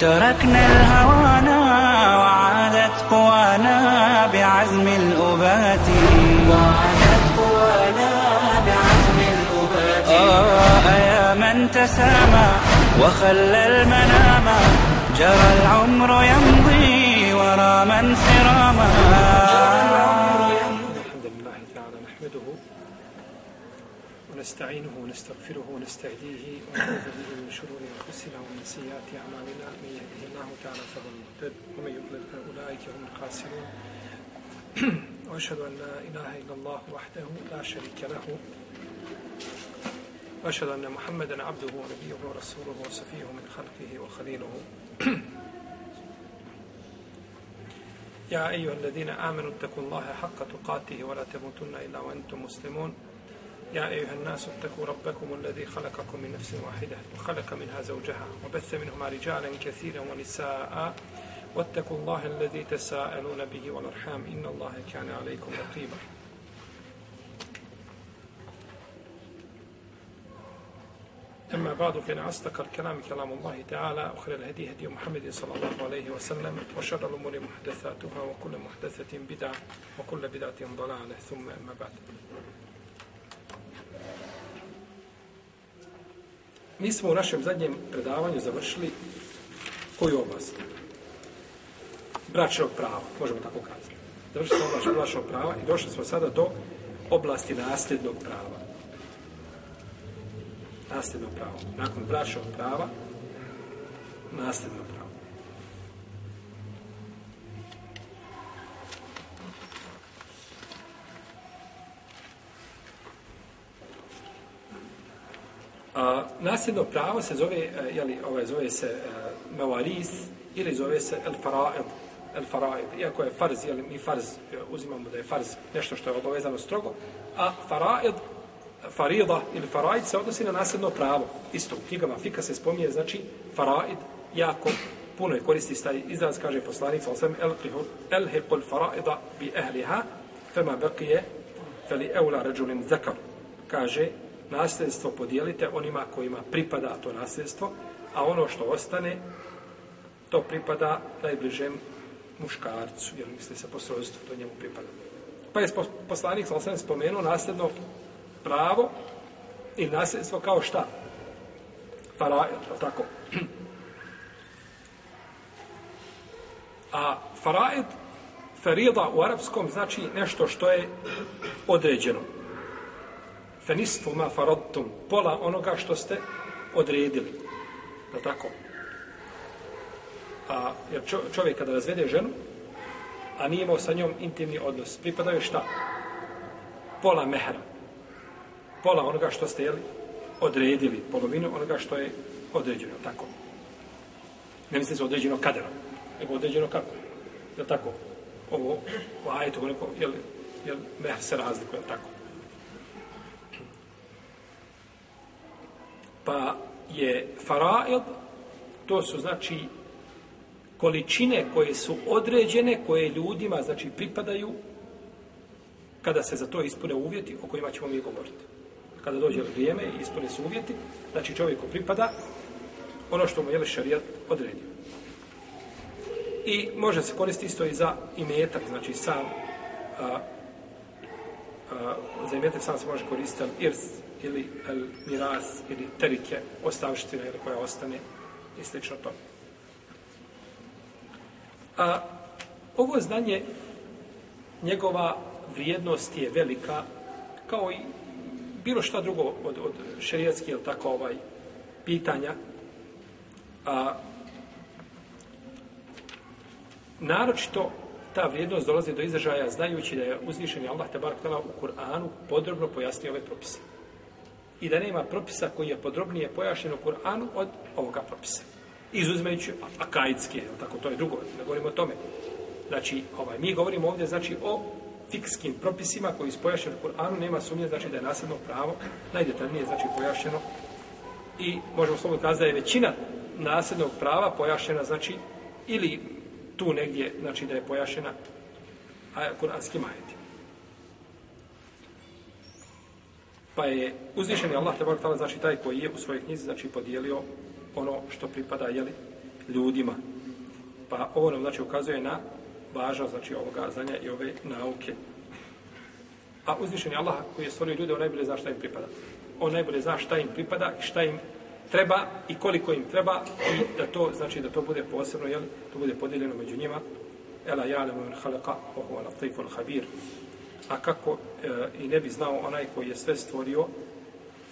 تركنا الهوانا وعادت قوانا بعزم الأبات. وعادت قوانا بعزم الأبات. آه يا من تسامى وخلى المنام جرى العمر يمضي ورا من سراما ونستعينه ونستغفره ونستهديه ونعوذ به من شرور أنفسنا ومن سيئات أعمالنا. من يهده الله تعالى فهو المهتد ومن يضلل فأولئك هم الخاسرون. وأشهد أن لا إله إلا الله وحده لا شريك له. وأشهد أن محمدا عبده ونبيه ورسوله وصفيه من خلقه وخليله. يا أيها الذين آمنوا اتقوا الله حق تقاته ولا تموتن إلا وأنتم مسلمون. يا أيها الناس اتقوا ربكم الذي خلقكم من نفس واحدة وخلق منها زوجها وبث منهما رجالا كثيرا ونساء واتقوا الله الذي تساءلون به والأرحام إن الله كان عليكم رقيبا. أما بعد فإن أصدق الكلام كلام الله تعالى وخير الهدي هدي محمد صلى الله عليه وسلم وشر الأمور محدثاتها وكل محدثة بدعة وكل بدعة ضلالة ثم أما بعد. Mi smo u našem zadnjem predavanju završili koju oblast? Bračnog prava, možemo tako kazati. Završili smo oblast bračnog prava i došli smo sada do oblasti nasljednog prava nasljedno pravo. Nakon bračnog prava, nasljedno pravo. A, nasljedno pravo se zove, e, je jeli, ovaj, zove se e, uh, mevaris ili zove se el faraid. El faraid. Iako je farz, jeli, mi farz e, uzimamo da je farz nešto što je obavezano strogo, a faraid farida ili faraid se odnosi na nasljedno pravo. Isto u knjigama Fika se spominje, znači faraid jako puno je koristi taj izraz, kaže poslanik, sa osam, el hekul faraida bi ehliha, fema bekije, feli eula ređulim zekar. Kaže, nasljedstvo podijelite onima kojima pripada to nasljedstvo, a ono što ostane, to pripada najbližem muškarcu, jer misli se po srodstvu, to njemu pripada. Pa je poslanik, sam osam, spomenuo nasljedno pravo i nasljedstvo kao šta? Faraid, tako? A faraid, ferida u arapskom znači nešto što je određeno. Fenistu ma faradtum, pola onoga što ste odredili. Je tako? A, jer čovjek kada razvede ženu, a nije imao sa njom intimni odnos, pripadaju šta? Pola mehra pola onoga što ste jeli, odredili, polovinu onoga što je određeno, tako. Ne mislim se određeno kaderom, nego određeno kako. Je tako? Ovo, u ajetu, neko, jel, jel, mehr se razlikuje, tako. Pa je faraid, to su znači količine koje su određene, koje ljudima, znači, pripadaju kada se za to ispune uvjeti o kojima ćemo mi govoriti kada dođe vrijeme i ispune se uvjeti, znači čovjeku pripada ono što mu je šarijat odredio. I može se koristiti isto i za imetak, znači sam a, a, za imetak sam se može koristiti irs ili al miras ili terike, ostavština ili koja ostane i slično to. A, ovo znanje njegova vrijednost je velika kao i bilo šta drugo od, od šerijatskih, ili tako, ovaj, pitanja, a, naročito ta vrijednost dolazi do izražaja znajući da je uzvišeni Allah te barak u Kur'anu podrobno pojasnio ove propise. I da nema propisa koji je podrobnije pojašnjen u Kur'anu od ovoga propisa. Izuzimajući akajitske, tako to je drugo, ne govorimo o tome. Znači, ovaj, mi govorimo ovdje, znači, o fikskim propisima koji su pojašnjeni u Kur'anu, nema sumnje, znači, da je nasljedno pravo najdetaljnije, znači, pojašnjeno i možemo slobodno kazati da je većina nasljednog prava pojašnjena, znači, ili tu negdje, znači, da je pojašnjena a, kuranskim ajetima. Pa je uzvišeni Allah, te tala, znači, taj koji je u svojoj knjizi, znači, podijelio ono što pripada, jeli, ljudima. Pa ovo nam, znači, ukazuje na važnost, znači, ovoga znanja i ove nauke. A uzvišeni Allah koji je stvorio ljude, on najbolje zna šta im pripada. On najbolje zna šta im pripada i šta im treba i koliko im treba i da to znači da to bude posebno jel to bude podijeljeno među njima ela ja'lamu min khalaqa wa huwa latiful khabir a kako e, i ne bi znao onaj koji je sve stvorio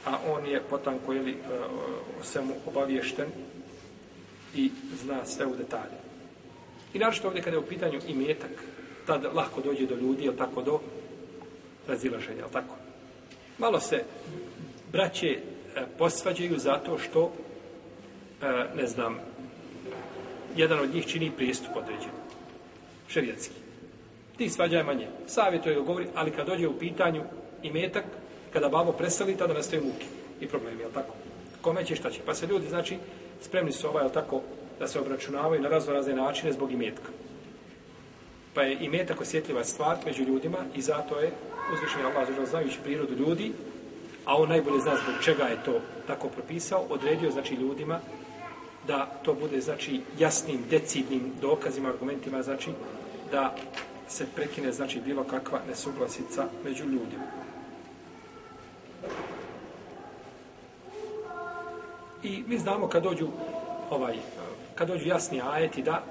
a on je potanko je e, o svemu obaviješten i zna sve u detalje. I naravno ovdje kada je u pitanju imetak tad lahko dođe do ljudi jel tako do razilaženja, jel tako? Malo se braće E, posvađaju zato što e, ne znam jedan od njih čini pristup određen šerijatski ti svađaj manje. Savjetuje govori ali kad dođe u pitanju i metak kada babo preseli tada nastaju muke i problemi jel tako? Kome će šta će? Pa se ljudi znači spremni su ovaj tako da se obračunavaju na razno razne načine zbog imetka. Pa je imetak osjetljiva stvar među ljudima i zato je uzvišen Allah znajući prirodu ljudi a on najbolje zna zbog čega je to tako propisao, odredio znači ljudima da to bude znači jasnim, decidnim dokazima, argumentima, znači da se prekine znači bilo kakva nesuglasica među ljudima. I mi znamo kad dođu ovaj kad dođu jasni ajeti da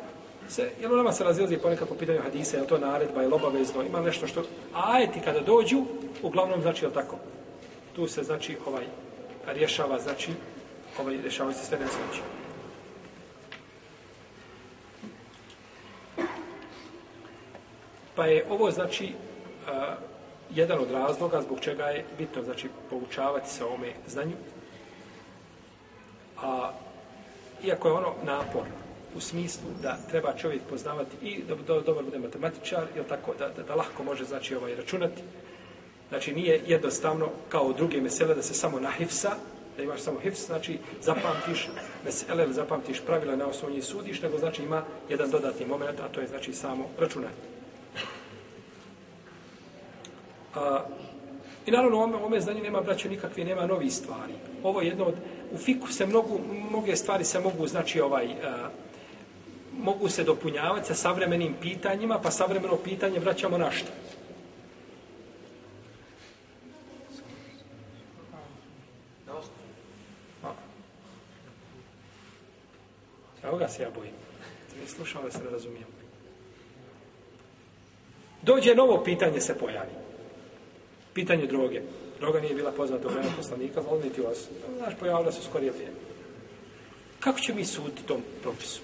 se, jel u nama se razilazi ponekad po pitanju hadisa, je to naredba, je obavezno, ima nešto što, ajeti kada dođu, uglavnom znači, je tako, tu se znači ovaj rješava znači ovaj rješava se sve nesreće. Pa je ovo znači uh, jedan od razloga zbog čega je bitno znači poučavati se ome znanju. A iako je ono napor u smislu da treba čovjek poznavati i da, do, dobar bude matematičar, je tako da, da, da lahko može znači ovaj računati, Znači nije jednostavno kao druge mesele da se samo nahifsa, da imaš samo hifs, znači zapamtiš mesele zapamtiš pravila na osnovu njih sudiš, nego znači ima jedan dodatni moment, a to je znači samo računanje. A, I naravno, ome, ome znanje nema braće nikakve, nema novi stvari. Ovo je jedno od, u fiku se mnogu, mnoge stvari se mogu, znači, ovaj, a, mogu se dopunjavati sa savremenim pitanjima, pa savremeno pitanje vraćamo na što? Evo ga se ja bojim. Ne slušao da se ne razumijem. Dođe novo pitanje se pojavi. Pitanje droge. Droga nije bila poznata u vremenu poslanika, ali niti vas. Znaš, pojavila se skorije vrijeme. Kako će mi suditi tom propisu?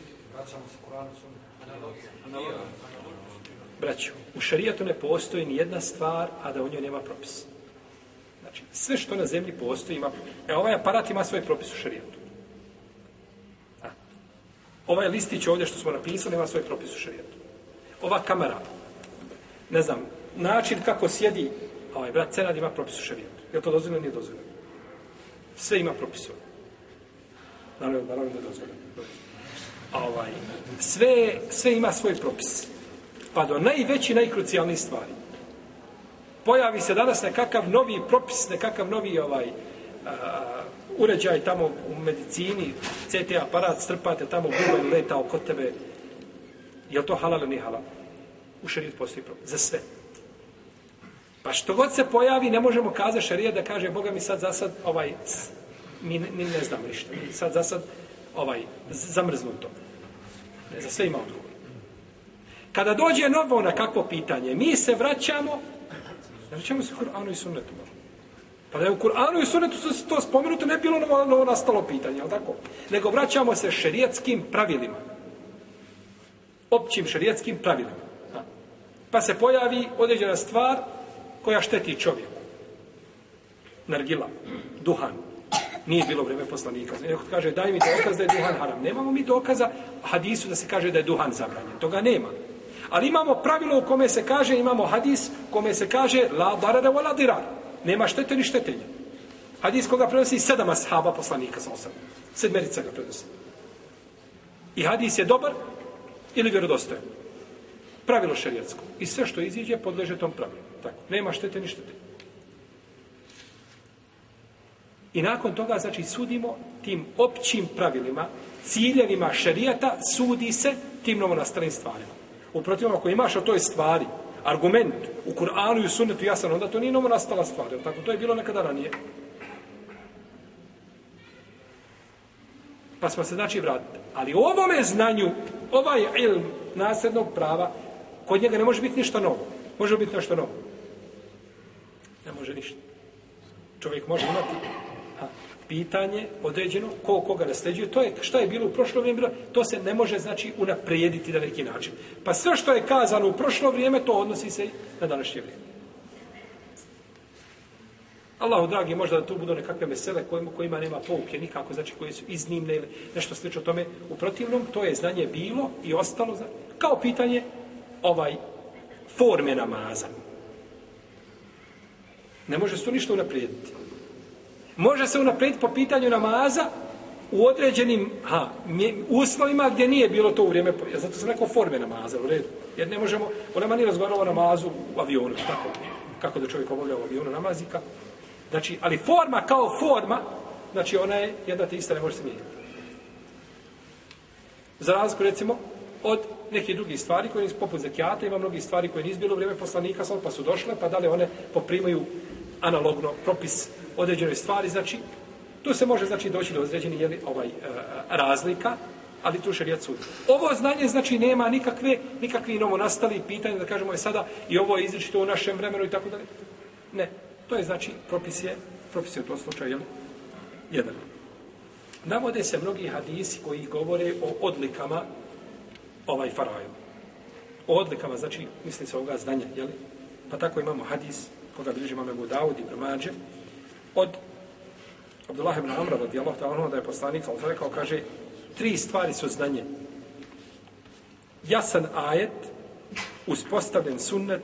Braćo, u šarijatu ne postoji ni jedna stvar, a da u njoj nema propis. Znači, sve što na zemlji postoji ima... E, ovaj aparat ima svoj propis u šarijatu. Ovaj listić ovdje što smo napisali ima svoj propis u šarijatu. Ova kamera, ne znam, način kako sjedi ovaj brat Cenad ima propis u šarijetu. Je to dozvoljeno nije dozvoljeno? Sve ima propis ovdje. Naravno, naravno da je dozvoljeno. A ovaj, sve, sve ima svoj propis. Pa do najveći, najkrucijalni stvari. Pojavi se danas nekakav novi propis, nekakav novi ovaj, a, uređaj tamo u medicini, CT aparat, strpate tamo bubanj leta oko tebe. Je to halal ili nije halal? U šarijetu postoji propis. Za sve. Pa što god se pojavi, ne možemo kazati šarija da kaže Boga mi sad za sad ovaj, mi, mi ne znamo ništa. Mi sad za sad ovaj, zamrznuto. Ne, za sve ima odgovor. Kada dođe novo na kakvo pitanje, mi se vraćamo, vraćamo se Kur'anu i sunnetu. Pa da je u Kur'anu i Sunnetu su to spomenuto, ne bilo novo, novo nastalo pitanje, ali tako? Nego vraćamo se šerijetskim pravilima. Općim šerijetskim pravilima. Pa se pojavi određena stvar koja šteti čovjeku. Nargila, duhan. Nije bilo vreme poslanika. Neko kaže, daj mi dokaz da je duhan haram. Nemamo mi dokaza hadisu da se kaže da je duhan zabranjen. Toga nema. Ali imamo pravilo u kome se kaže, imamo hadis kome se kaže la darada wa la dirar. Nema štete ni štetenja. Hadis koga prenosi sedam ashaba poslanika sa osam. Sedmerica ga prenosi. I hadis je dobar ili vjerodostojan. Pravilo šerijatsko. I sve što iziđe podleže tom pravilu. Tako. Nema štete ni štete. I nakon toga, znači, sudimo tim općim pravilima, ciljevima šerijata, sudi se tim novonastalim stvarima. U protivnom, ako imaš o toj stvari argument u Kur'anu i u sunnetu jasan, onda to nije novonastala stvar. Jel tako? To je bilo nekada ranije. Pa smo se znači vratili. Ali u ovome znanju, ovaj ilm nasljednog prava, kod njega ne može biti ništa novo. Može biti nešto novo. Ne može ništa. Čovjek može imati ha, pitanje određeno, ko koga nasljeđuje, to je šta je bilo u prošlo vrijeme, to se ne može znači unaprijediti na neki način. Pa sve što je kazano u prošlo vrijeme, to odnosi se i na današnje vrijeme. Allahu dragi, možda da tu budu nekakve mesele kojima, kojima nema pouke nikako, znači koje su iznimne ili nešto slično tome. U protivnom, to je znanje bilo i ostalo za, kao pitanje ovaj forme namaza. Ne može se to ništa unaprijediti. Može se unaprijediti po pitanju namaza u određenim ha, uslovima gdje nije bilo to u vrijeme, zato sam rekao forme namaza, u redu. Jer ne možemo, u nama nije razgovarao o namazu u avionu, tako, kako da čovjek obavlja u avionu namaz i kako. Znači, ali forma kao forma, znači ona je jedna te ista, ne može se mijenjati. Za razliku, recimo, od nekih drugih stvari koje nisu poput zekijata, ima mnogih stvari koje nisu bilo u vrijeme poslanika, sad pa su došle, pa da li one poprimaju analogno propis određenoj stvari, znači, tu se može znači doći do određeni jeli, ovaj, e, razlika, ali tu šerijat sudi. Ovo znanje znači nema nikakve, nikakvi novo nastali pitanja, da kažemo je sada i ovo je izričito u našem vremenu i tako dalje. Ne, To je znači propis je, propis je u tom slučaju, jeli, Jedan. Navode se mnogi hadisi koji govore o odlikama ovaj faraju. O odlikama, znači, misli se ovoga znanja, jeli? Pa tako imamo hadis, koga bilježi imam Ebu Dawud i Brmađe, od Abdullah ibn Amra, radijallahu ta'ala, da je poslanik, ali rekao, kaže, tri stvari su znanje. Jasan ajet, uspostavljen sunnet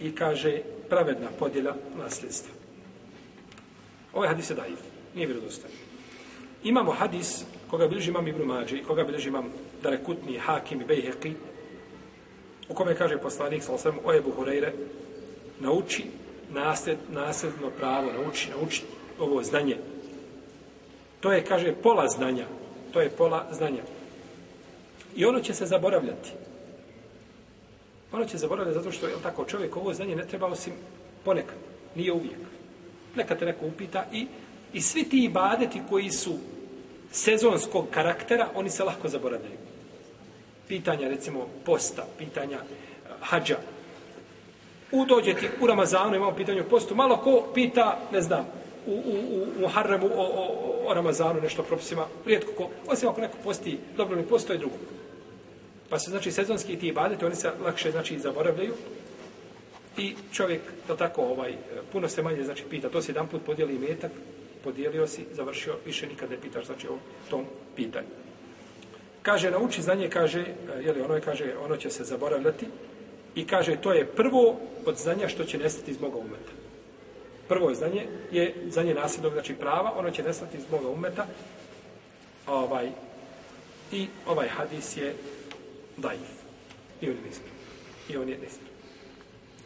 i kaže, pravedna podjela nasljedstva. Ovaj hadis je daif, nije vjerodostan. Imamo hadis koga bilježi imam Ibn i koga bilježi imam Darekutni, Hakim i Bejheqi, u kome kaže poslanik, sa osvijem, o Ebu Hureyre, nauči nasled, nasljedno pravo, nauči, nauči ovo znanje. To je, kaže, pola znanja. To je pola znanja. I ono će se zaboravljati. Ono će zaboraviti zato što je tako čovjek ovo znanje ne treba osim ponekad, nije uvijek. Neka te neko upita i, i svi ti ibadeti koji su sezonskog karaktera, oni se lahko zaboravljaju. Pitanja, recimo, posta, pitanja eh, hađa. U dođeti u Ramazanu, imamo pitanje o postu, malo ko pita, ne znam, u, u, u, Muharremu o, o, o Ramazanu, nešto propisima, rijetko ko, osim ako neko posti, dobro mi postoje drugo. Pa se znači sezonski ti ibadete, oni se lakše znači zaboravljaju. I čovjek da tako ovaj puno se manje znači pita, to se jedan put podijeli metak, podijelio si, završio, više nikad ne pitaš znači o tom pitanju. Kaže nauči znanje, kaže, je li ono je kaže, ono će se zaboravljati i kaže to je prvo od znanja što će nestati iz moga umeta. Prvo znanje je znanje nasljednog znači prava, ono će nestati iz moga umeta. Ovaj i ovaj hadis je daif. I on je nismir. I on je nismir.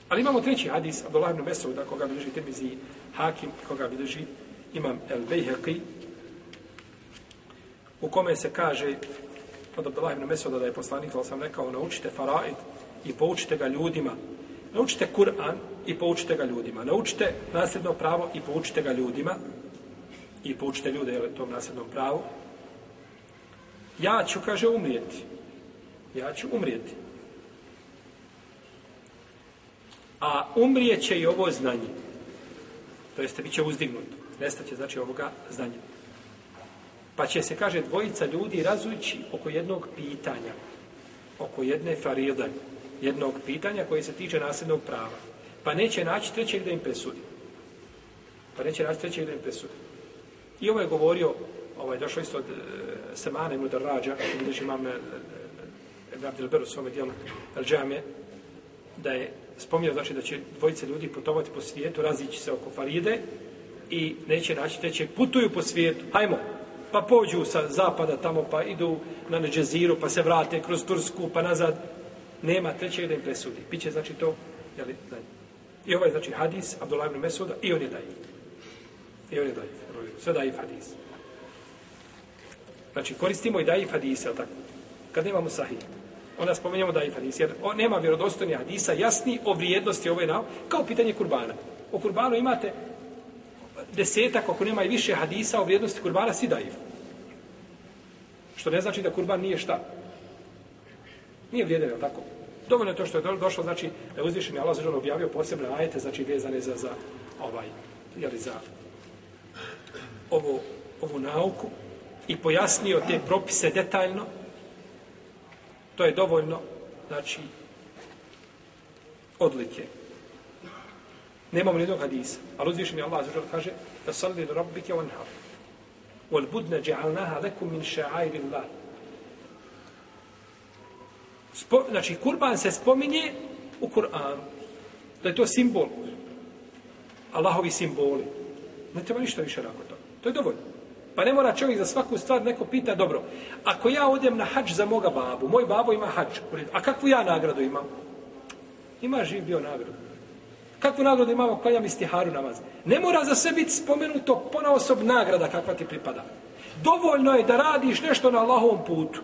Ali imamo treći hadis, Abdullah ibn Mesuda, koga bilježi Tirmizi Hakim, koga bilježi imam El Bejheqi, u kome se kaže od Abdullah ibn Mesuda da je poslanik, ali sam rekao, naučite faraid i poučite ga ljudima. Naučite Kur'an i poučite ga ljudima. Naučite nasljedno pravo i poučite ga ljudima. I poučite ljude jel, tom nasljednom pravu. Ja ću, kaže, umrijeti ja ću umrijeti. A umrijeće i ovo znanje. To jeste, bit će uzdignuto. Nestaće, znači, ovoga znanja. Pa će se, kaže, dvojica ljudi razući oko jednog pitanja. Oko jedne faridanje. Jednog pitanja koje se tiče nasljednog prava. Pa neće naći trećeg da im presudi. Pa neće naći trećeg da im presudi. I ovo je govorio, ovaj, došlo isto od e, uh, Semane Mudarrađa, gdje imam uh, Ibn Abdel Beru svome dijelu El Džame, da je spomnio znači da će dvojice ljudi putovati po svijetu, razići se oko Faride i neće naći, trećeg. putuju po svijetu. Hajmo, pa pođu sa zapada tamo, pa idu na Neđeziru, pa se vrate kroz Tursku, pa nazad. Nema trećeg da im presudi. Biće znači to, jel, da I ovaj znači hadis Abdullah ibn Mesuda i on je dajiv. I on je dajiv. Sve dajiv hadis. Znači koristimo i dajiv hadise, jel tako? Kad nemamo sahih. Onda spomenjamo dajiv hadis. Jer on nema vjerodostojnih hadisa jasni o vrijednosti ove nao, kao pitanje kurbana. O kurbanu imate desetak, ako nema i više hadisa o vrijednosti kurbana, si dajiv. Što ne znači da kurban nije šta? Nije vrijedan, je tako? Dovoljno je to što je došlo, znači, da je uzvišen Allah zažal objavio posebne ajete, znači, vezane za, za ovaj, jeli, za ovo, ovu nauku i pojasnio te propise detaljno, to je dovoljno, znači, odlike. Nemamo ni jednog hadisa, ali uzvišen je Allah zažal kaže, da salli li rabbike on har. Wal budne dja'alnaha lekum min ša'ajri Spo, znači, kurban se spominje u Kur'anu. Da je to simbol. Allahovi simboli. Ne treba ništa više nakon toga. To je dovoljno. Pa ne mora čovjek za svaku stvar neko pita, dobro, ako ja odem na hađ za moga babu, moj babo ima hađ, a kakvu ja nagradu imam? Ima živ bio nagradu. Kakvu nagradu imamo klanjam istiharu namaz? Ne mora za sve biti spomenuto ponaosob nagrada kakva ti pripada. Dovoljno je da radiš nešto na Allahovom putu.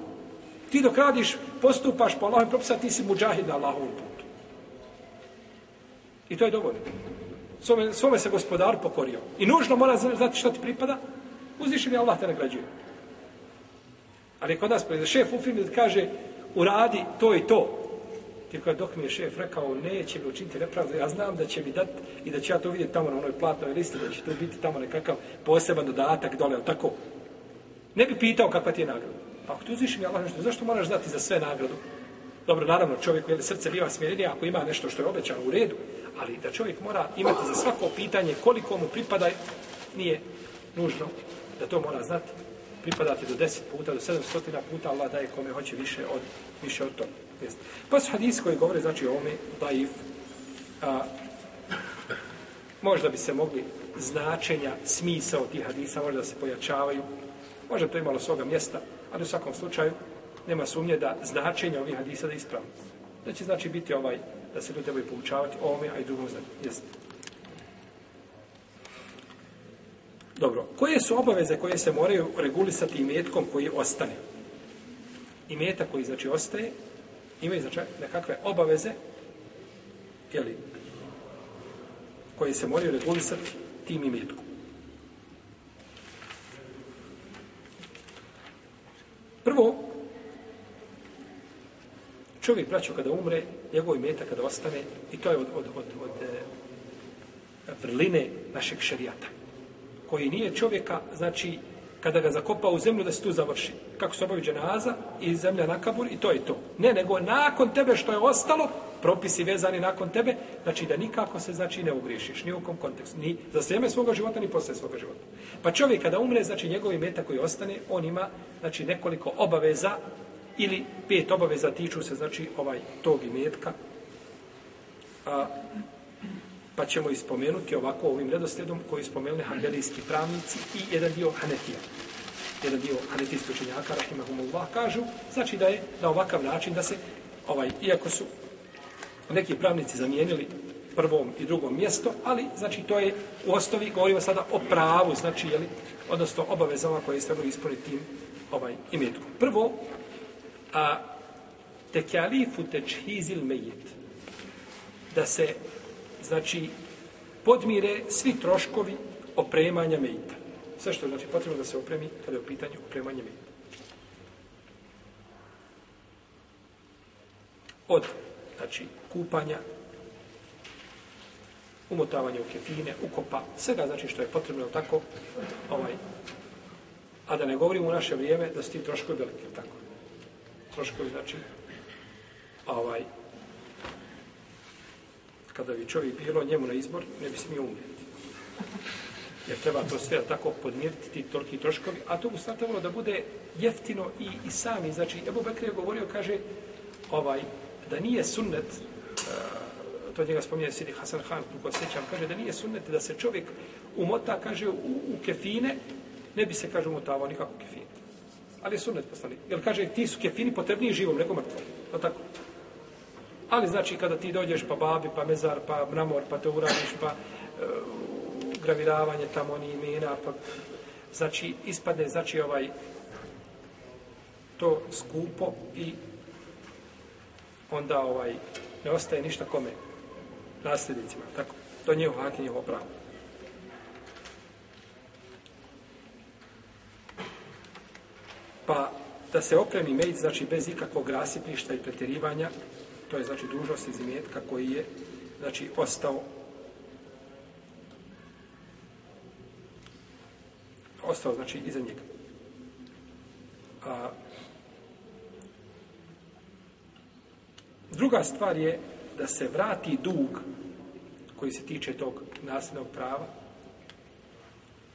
Ti dok radiš, postupaš po Allahovim propisa, ti si muđahid na Allahovom putu. I to je dovoljno. Svome, svome se gospodar pokorio. I nužno mora znati što ti pripada. Uzviši mi Allah te nagrađuje. Ali kod nas, šef u firmi kaže, uradi to i to. Ti kada dok mi je šef rekao, neće mi učiniti nepravdu, ja znam da će mi dati i da će ja to vidjeti tamo na onoj platnoj listi, da će to biti tamo nekakav poseban dodatak dole, tako. Ne bi pitao kakva ti je nagrada. Pa ako ti uzviši mi Allah nešto, zašto moraš dati za sve nagradu? Dobro, naravno, čovjek je srce biva smjerenije ako ima nešto što je obećano u redu, ali da čovjek mora imati za svako pitanje koliko mu pripada, nije nužno da to mora znati. Pripadati do 10 puta, do 700 puta, Allah daje kome hoće više od, više od toga. Jeste. Pa su hadisi koji govore, znači, o ovome daif, a, možda bi se mogli značenja, smisao tih hadisa, možda se pojačavaju, možda to imalo svoga mjesta, ali u svakom slučaju nema sumnje da značenje ovih hadisa da je ispravno. Da će znači biti ovaj, da se ljudi trebaju poučavati ovome, a i drugom znači. Jeste. Dobro, koje su obaveze koje se moraju regulisati imetkom koji ostane? Imeta koji znači ostaje, imaju znači nekakve obaveze, jeli, koje se moraju regulisati tim imetkom. Prvo, čovjek, braćo, kada umre, njegov imeta kada ostane, i to je od, od, od, od e, vrline našeg šarijata, koji nije čovjeka, znači, kada ga zakopa u zemlju da se tu završi. Kako se obavi dženaza i zemlja na kabur i to je to. Ne, nego nakon tebe što je ostalo, propisi vezani nakon tebe, znači da nikako se znači ne ugriješiš, ni u kom kontekstu, ni za sveme svoga života, ni posle svoga života. Pa čovjek kada umre, znači njegovi meta koji ostane, on ima znači nekoliko obaveza ili pet obaveza tiču se znači ovaj tog imetka. A, pa ćemo ispomenuti ovako ovim redosledom koji spomenuli hanbelijski pravnici i jedan dio hanetija. Jedan dio hanetijskih učenjaka, rahimahumullah, kažu, znači da je na ovakav način da se, ovaj, iako su neki pravnici zamijenili prvom i drugom mjesto, ali znači to je u osnovi, govorimo sada o pravu, znači, jeli, odnosno obavezama koje se mogli ispuniti tim ovaj, imetkom. Prvo, a tekalifu tečhizil mejit, da se znači, podmire svi troškovi opremanja mejita. Sve što je znači, potrebno da se opremi kada je u pitanju opremanja mejita. Od, znači, kupanja, umotavanje u kefine, ukopa, svega znači što je potrebno tako, ovaj, a da ne govorimo u naše vrijeme da su ti troškovi veliki, tako. Troškovi znači, ovaj, kada bi čovjek bilo njemu na izbor, ne bi smio umrijeti. Jer treba to sve tako podmiriti ti toliki troškovi, a to mu trebalo da bude jeftino i, i sami. Znači, Ebu Bekri je govorio, kaže, ovaj, da nije sunnet, e, to njega spominje Sidi Hasan Khan, koliko sećam, kaže da nije sunnet da se čovjek umota, kaže, u, u kefine, ne bi se, kaže, umotavao nikako kefine. Ali je sunnet postali. Jer kaže, ti su kefini potrebniji živom nego mrtvom. To tako. Ali znači kada ti dođeš pa babi, pa mezar, pa mramor, pa te uradiš, pa uh, graviravanje tamo ni imena, pa znači ispadne znači ovaj to skupo i onda ovaj ne ostaje ništa kome nasljednicima, tako. To je njehovo hak i njihovo pravo. Pa da se opremi mejt, znači bez ikakvog rasipništa i pretjerivanja, to je znači dužnost iz imetka koji je znači ostao ostao znači iza njega. A, druga stvar je da se vrati dug koji se tiče tog nasljednog prava,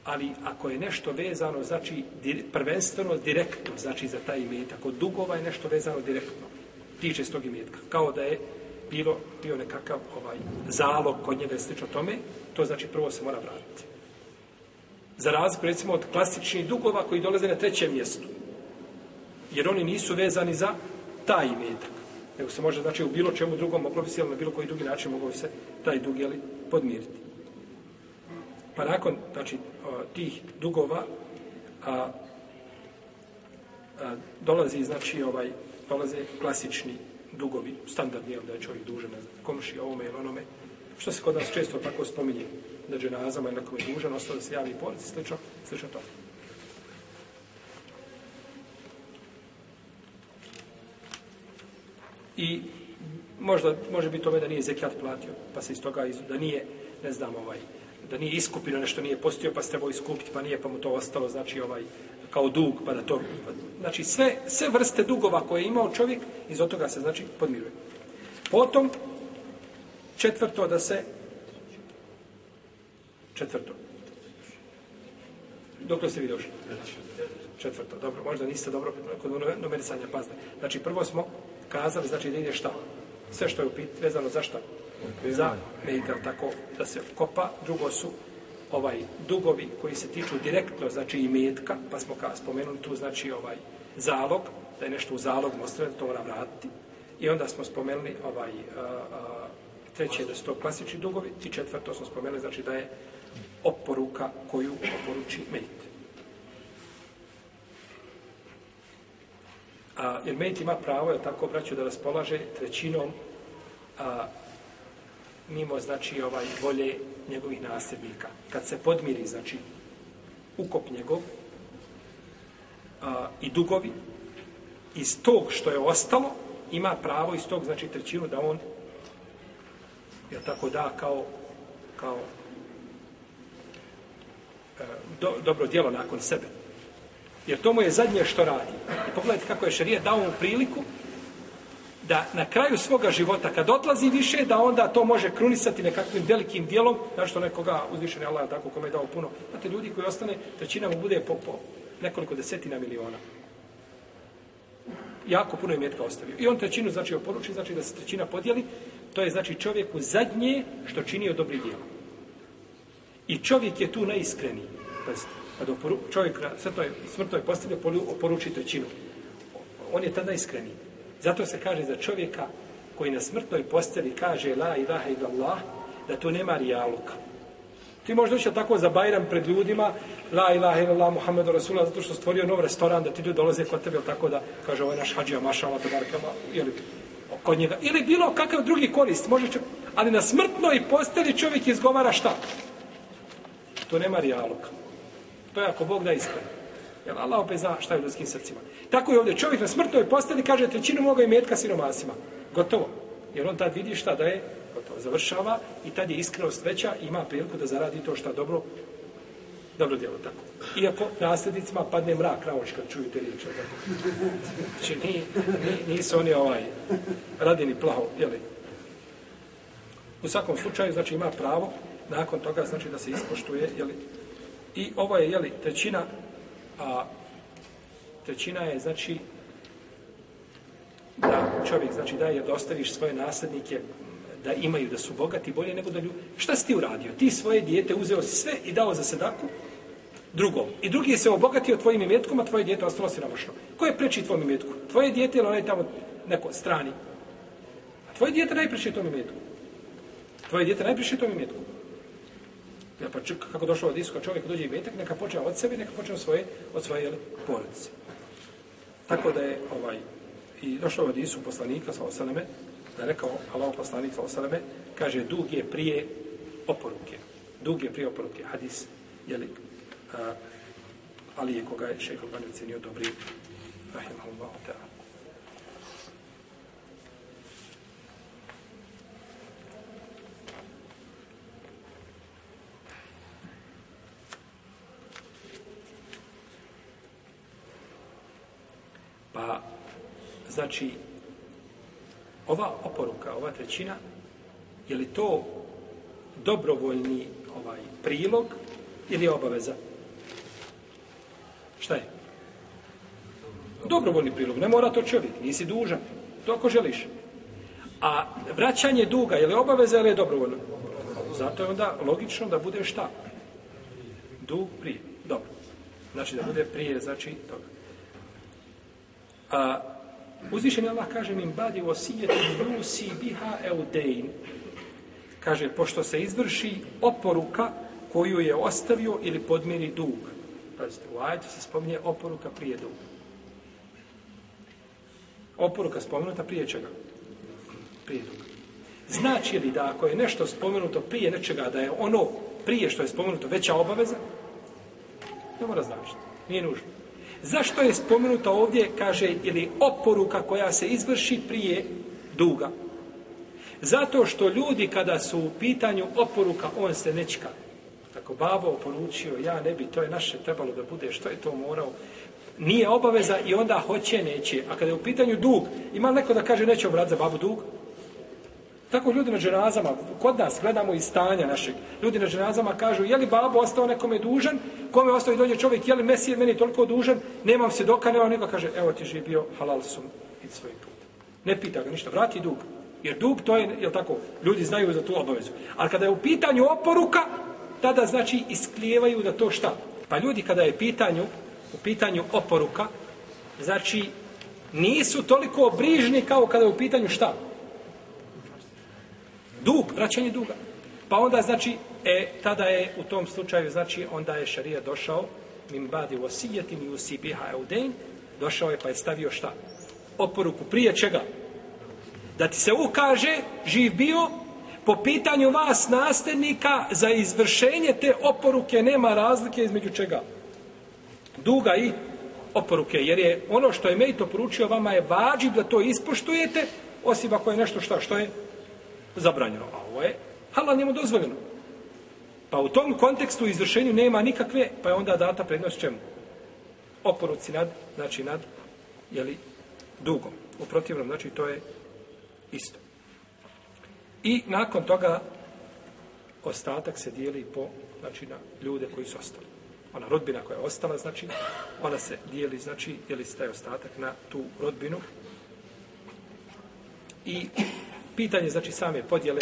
ali ako je nešto vezano, znači prvenstveno direktno, znači za taj imetak, od dugova je nešto vezano direktno, tiče se tog imetka, kao da je bilo, bio nekakav ovaj, zalog kod njega slično tome, to znači prvo se mora vratiti. Za razliku, recimo, od klasičnih dugova koji dolaze na trećem mjestu. Jer oni nisu vezani za taj imetak. Nego se može, znači, u bilo čemu drugom moglo bi se, ili na bilo koji drugi način moglo bi se taj dug, jeli, podmiriti. Pa nakon, znači, tih dugova, a, a, dolazi, znači, ovaj, dolaze klasični dugovi, standardni, jel, da je čovjek dužan, ne znam, komši ovome ili onome, što se kod nas često tako spominje, na dženazama ili nekom je dužan, ostalo da se javi porci, slično, slično to. I možda, može biti tome da nije zekijat platio, pa se iz toga, iz, da nije, ne znam, ovaj, da nije iskupio nešto, nije postio, pa se trebao iskupiti, pa nije, pa mu to ostalo, znači, ovaj, kao dug, pa da to... Pa, znači, sve, sve vrste dugova koje je imao čovjek, iz od toga se, znači, podmiruje. Potom, četvrto, da se Četvrto. Dok ste vi došli? Četvrto. Dobro, možda niste dobro kod numerisanja pazne. Znači, prvo smo kazali, znači da ide šta? Sve što je upit, vezano za šta? Za meditel, tako da se kopa. Drugo su ovaj dugovi koji se tiču direktno, znači i metka, pa smo ka spomenuli tu, znači ovaj zalog, da je nešto u zalog, mostre, da to mora vratiti. I onda smo spomenuli ovaj, a, a, treće da su to klasični dugovi i četvrto smo spomenuli, znači da je oporuka koju oporuči Mejt. A, jer Mejt ima pravo, je tako, braću, da raspolaže trećinom a, mimo, znači, ovaj volje njegovih nasljednika. Kad se podmiri, znači, ukop njegov a, i dugovi, iz tog što je ostalo, ima pravo iz tog, znači, trećinu da on, je tako da, kao, kao e, do, dobro djelo nakon sebe. Jer to mu je zadnje što radi. I pogledajte kako je šarija dao mu priliku da na kraju svoga života, kad odlazi više, da onda to može krunisati nekakvim velikim dijelom, znaš što nekoga uzvišen je Allah tako kome je dao puno. Znate, ljudi koji ostane, trećina mu bude po, po nekoliko desetina miliona. Jako puno je metka ostavio. I on trećinu, znači, oporuči, znači da se trećina podijeli, to je, znači, čovjeku zadnje što čini od dobrih dijela. I čovjek je tu najiskreniji. Pazite, kad oporu, čovjek na smrtnoj, smrtnoj postavlja oporuči trećinu. On je tada iskreni. Zato se kaže za čovjeka koji na smrtnoj postavi kaže la ilaha illallah, da to nema rijaluka. Ti možeš doći tako za Bajram pred ljudima, la ilaha illallah Muhammedu Rasulullah, zato što stvorio nov restoran, da ti ljudi dolaze kod tebe, tako da kaže ovo je naš hađija, mašala, tabarkama, ili kod njega. Ili bilo kakav drugi korist, može čak, ali na smrtnoj posteli čovjek izgovara šta? To nema rijaluka. To je ako Bog da iskreno. Jer Allah opet zna šta je u ljudskim srcima. Tako je ovdje čovjek na smrtnoj posteli kaže trećinu moga i metka siromasima. Gotovo. Jer on tad vidi šta da je gotovo. Završava i tad je iskrenost veća i ima priliku da zaradi to šta dobro dobro djelo tako. Iako nasljednicima padne mrak na oči kad čuju te riječi. Tako. Znači ni, ni, nisu oni ovaj radini plaho, jeli. U svakom slučaju, znači ima pravo nakon toga znači da se ispoštuje jeli, i ovo je jeli, trećina a trećina je znači da čovjek znači daje da ostaviš svoje nasljednike da imaju, da su bogati bolje nego da ljudi... Šta si ti uradio? Ti svoje dijete uzeo si sve i dao za sedaku drugom. I drugi je se obogatio tvojim imetkom, a tvoje dijete ostalo siromašno. Ko je preči tvojom imetku? Tvoje dijete ili onaj tamo neko strani? A tvoje dijete najpreči tom imetku. Tvoje dijete najpreči tom imetku. Ja pa ček, kako došlo od iska čovjek dođe i metak, neka počne od sebe, neka počne od svoje, od svoje jeli, porodice. Tako da je ovaj, i došlo od Isu poslanika, sa osaleme, da je rekao Allah poslanik, sa osaleme, kaže, dug je prije oporuke. Dug je prije oporuke. Hadis, jeli, a, ali je koga je šeho Bani cenio dobri, rahimahullahu ta'ala. Pa, znači, ova oporuka, ova trećina, je li to dobrovoljni ovaj prilog ili obaveza? Šta je? Dobrovoljni prilog, ne mora to čovjek, nisi dužan, to ako želiš. A vraćanje duga, je li obaveza ili je dobrovoljno? Zato je onda logično da bude šta? Dug prije. Dobro. Znači da bude prije, znači toga. A, uzvišen Allah kaže min badi osijeti yusi biha eudein. Kaže, pošto se izvrši oporuka koju je ostavio ili podmiri dug. Pazite, u ajetu se spominje oporuka prije duga. Oporuka spomenuta prije čega? Prije duga. Znači li da ako je nešto spomenuto prije nečega, da je ono prije što je spomenuto veća obaveza? Ne mora značiti. Nije nužno. Zašto je spomenuta ovdje, kaže, ili oporuka koja se izvrši prije duga? Zato što ljudi kada su u pitanju oporuka, on se nečka. Tako babo oporučio, ja ne bi, to je naše trebalo da bude, što je to morao? Nije obaveza i onda hoće, neće. A kada je u pitanju dug, ima neko da kaže neće obrat za babu dug? Tako ljudi na dženazama, kod nas gledamo iz stanja našeg, ljudi na dženazama kažu, je li babo ostao nekome dužan, kome ostao i dođe čovjek, je li Mesije meni toliko dužan, nemam se doka, nema nego kaže, evo ti je bio halal sum i svoj put. Ne pita ga ništa, vrati dug. Jer dug to je, je tako, ljudi znaju za tu obavezu. Ali kada je u pitanju oporuka, tada znači isklijevaju da to šta? Pa ljudi kada je pitanju, u pitanju oporuka, znači nisu toliko brižni kao kada je u pitanju šta? Dug, vraćanje duga. Pa onda znači, e, tada je u tom slučaju, znači, onda je šarija došao, min badi osijetim i usibiha eudein, došao je pa je stavio šta? Oporuku prije čega? Da ti se ukaže, živ bio, po pitanju vas nasljednika za izvršenje te oporuke nema razlike između čega? Duga i oporuke, jer je ono što je Mejto poručio vama je vađib da to ispoštujete, osim ako je nešto šta, što je zabranjeno. A ovo je halal njemu dozvoljeno. Pa u tom kontekstu izvršenju nema nikakve, pa je onda data prednost čemu? Oporuci nad, znači nad, jeli, dugom. U protivnom, znači to je isto. I nakon toga ostatak se dijeli po, znači na ljude koji su ostali. Ona rodbina koja je ostala, znači, ona se dijeli, znači, dijeli se taj ostatak na tu rodbinu. I Pitanje, znači, same podjele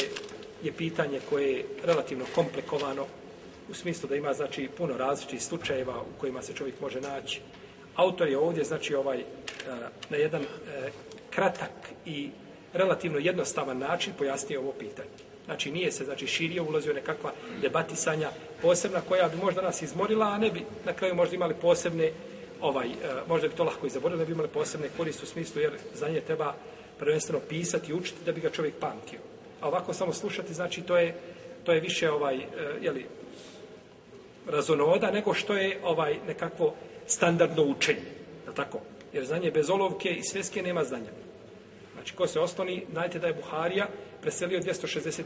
je pitanje koje je relativno komplikovano u smislu da ima, znači, puno različitih slučajeva u kojima se čovjek može naći. Autor je ovdje, znači, ovaj, e, na jedan e, kratak i relativno jednostavan način pojasnio ovo pitanje. Znači, nije se, znači, širio, ulazio nekakva debatisanja posebna koja bi možda nas izmorila, a ne bi na kraju možda imali posebne, ovaj, e, možda bi to lahko i zaboravili, ne bi imali posebne korist u smislu, jer za nje treba prvenstveno pisati i učiti da bi ga čovjek pamtio. A ovako samo slušati, znači to je, to je više ovaj, e, je li, razonoda nego što je ovaj nekakvo standardno učenje. Je tako? Jer znanje bez olovke i sveske nema znanja. Znači, ko se ostani, znajte da je Buharija preselio 261.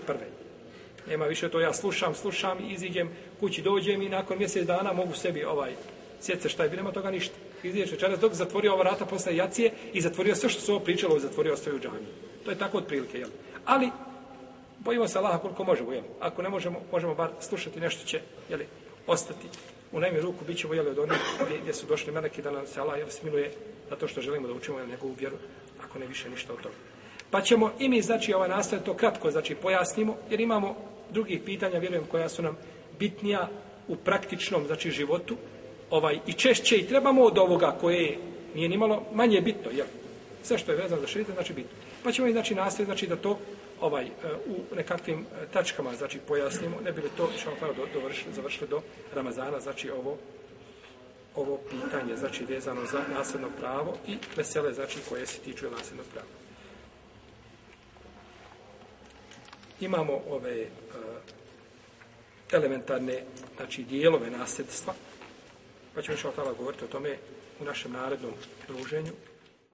Nema više to, ja slušam, slušam, iziđem, kući dođem i nakon mjesec dana mogu sebi ovaj, sjece šta je, nema toga ništa izdješ večeras dok zatvorio ova vrata posle jacije i zatvorio sve što su ovo pričalo zatvorio ostaje u džami. To je tako otprilike, jel? Ali, bojimo se Allaha koliko možemo, jel? Ako ne možemo, možemo bar slušati nešto će, jel, ostati u najmi ruku bit ćemo jel, od onih gdje, gdje su došli meleki da nam se Allah jel, smiluje zato što želimo da učimo jel, njegovu vjeru, ako ne više ništa od toga. Pa ćemo i mi, znači, ovaj nastav to kratko, znači, pojasnimo, jer imamo drugih pitanja, vjerujem, koja su nam bitnija u praktičnom, znači, životu, ovaj, i češće i trebamo od ovoga koje nije ni malo manje bitno, jel? Sve što je vezano za širite, znači bitno. Pa ćemo i, znači, nastaviti, znači, da to ovaj e, u nekakvim e, tačkama znači pojasnimo ne bi li to inshallah do dovršili završili do Ramazana znači ovo ovo pitanje znači vezano za nasljedno pravo i vesele znači koje se tiču nasljednog prava imamo ove uh, elementarne znači dijelove nasljedstva pa ćemo inshallah govoriti o tome u našem narednom druženju.